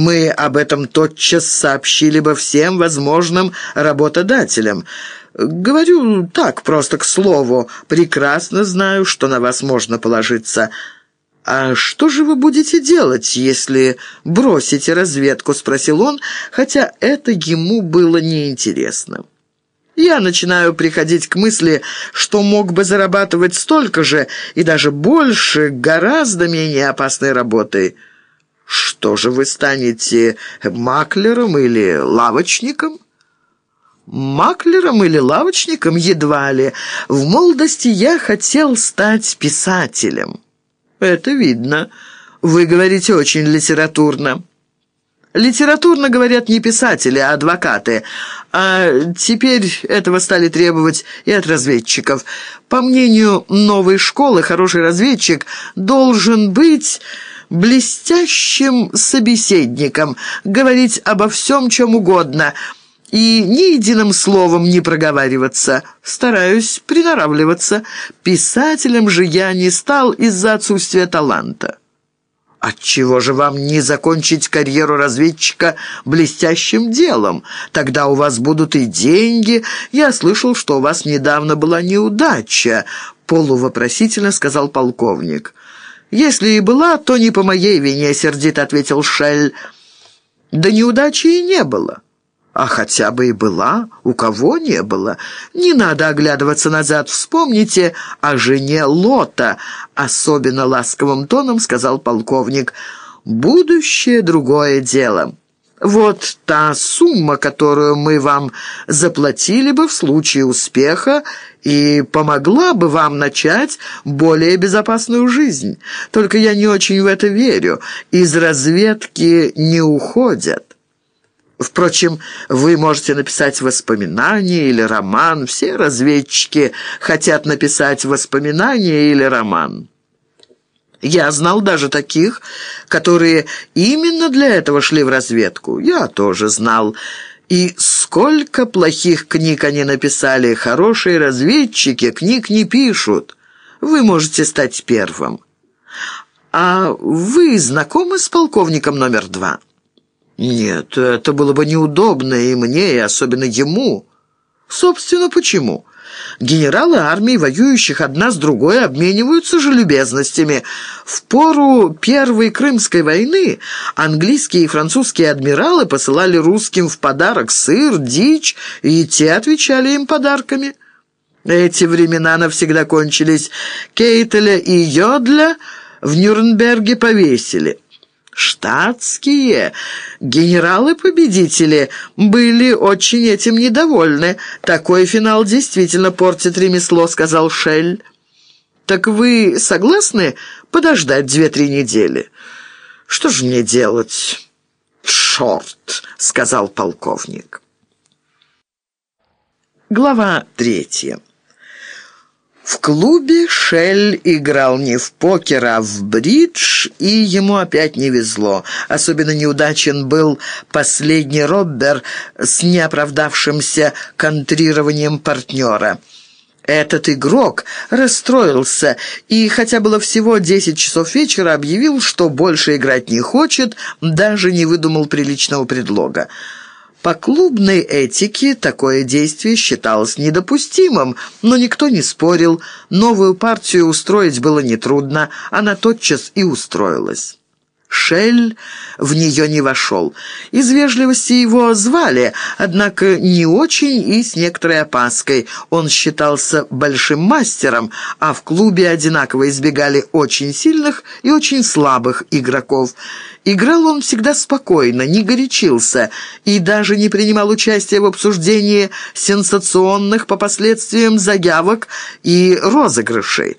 мы об этом тотчас сообщили бы всем возможным работодателям. Говорю так, просто к слову. Прекрасно знаю, что на вас можно положиться». «А что же вы будете делать, если бросите разведку?» — спросил он, хотя это ему было неинтересно. Я начинаю приходить к мысли, что мог бы зарабатывать столько же и даже больше, гораздо менее опасной работой. Что же вы станете, маклером или лавочником? Маклером или лавочником едва ли. В молодости я хотел стать писателем. Это видно. Вы говорите очень литературно. Литературно говорят не писатели, а адвокаты. А теперь этого стали требовать и от разведчиков. По мнению новой школы, хороший разведчик должен быть блестящим собеседником, говорить обо всем, чем угодно, и ни единым словом не проговариваться. Стараюсь приноравливаться. Писателем же я не стал из-за отсутствия таланта. Отчего же вам не закончить карьеру разведчика блестящим делом? Тогда у вас будут и деньги. Я слышал, что у вас недавно была неудача», — полувопросительно сказал полковник. «Если и была, то не по моей вине», — сердито ответил Шель. «Да неудачи и не было». А хотя бы и была, у кого не было. Не надо оглядываться назад. Вспомните о жене Лота, особенно ласковым тоном сказал полковник. Будущее другое дело. Вот та сумма, которую мы вам заплатили бы в случае успеха и помогла бы вам начать более безопасную жизнь. Только я не очень в это верю. Из разведки не уходят. Впрочем, вы можете написать воспоминания или роман. Все разведчики хотят написать воспоминания или роман. Я знал даже таких, которые именно для этого шли в разведку. Я тоже знал. И сколько плохих книг они написали. Хорошие разведчики книг не пишут. Вы можете стать первым. А вы знакомы с полковником номер два?» Нет, это было бы неудобно и мне, и особенно ему. Собственно, почему? Генералы армий, воюющих одна с другой, обмениваются же любезностями. В пору Первой Крымской войны английские и французские адмиралы посылали русским в подарок сыр, дичь, и те отвечали им подарками. Эти времена навсегда кончились. Кейтеля и Йодля в Нюрнберге повесили штатские генералы-победители были очень этим недовольны. Такой финал действительно портит ремесло», — сказал Шель. «Так вы согласны подождать две-три недели?» «Что же мне делать?» «Шорт», — сказал полковник. Глава третья. Клубе Шель играл не в покер, а в бридж, и ему опять не везло. Особенно неудачен был последний Роббер с неоправдавшимся контрированием партнера. Этот игрок расстроился и, хотя было всего 10 часов вечера, объявил, что больше играть не хочет, даже не выдумал приличного предлога. По клубной этике такое действие считалось недопустимым, но никто не спорил. Новую партию устроить было нетрудно, она тотчас и устроилась. Шель в нее не вошел. Из вежливости его звали, однако не очень и с некоторой опаской. Он считался большим мастером, а в клубе одинаково избегали очень сильных и очень слабых игроков. Играл он всегда спокойно, не горячился и даже не принимал участия в обсуждении сенсационных по последствиям заявок и розыгрышей.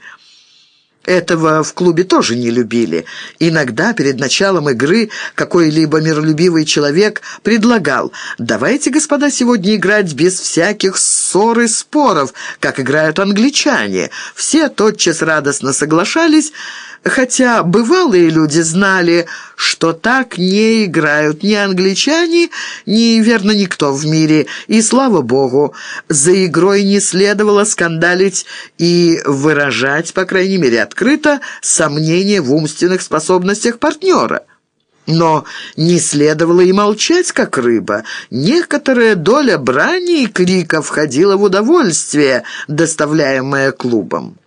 Этого в клубе тоже не любили. Иногда перед началом игры какой-либо миролюбивый человек предлагал «Давайте, господа, сегодня играть без всяких ссор и споров, как играют англичане». Все тотчас радостно соглашались, хотя бывалые люди знали, что так не играют ни англичане, ни, верно, никто в мире, и, слава богу, за игрой не следовало скандалить и выражать, по крайней мере, открыто сомнения в умственных способностях партнера. Но не следовало и молчать, как рыба. Некоторая доля брани и крика входила в удовольствие, доставляемое клубом.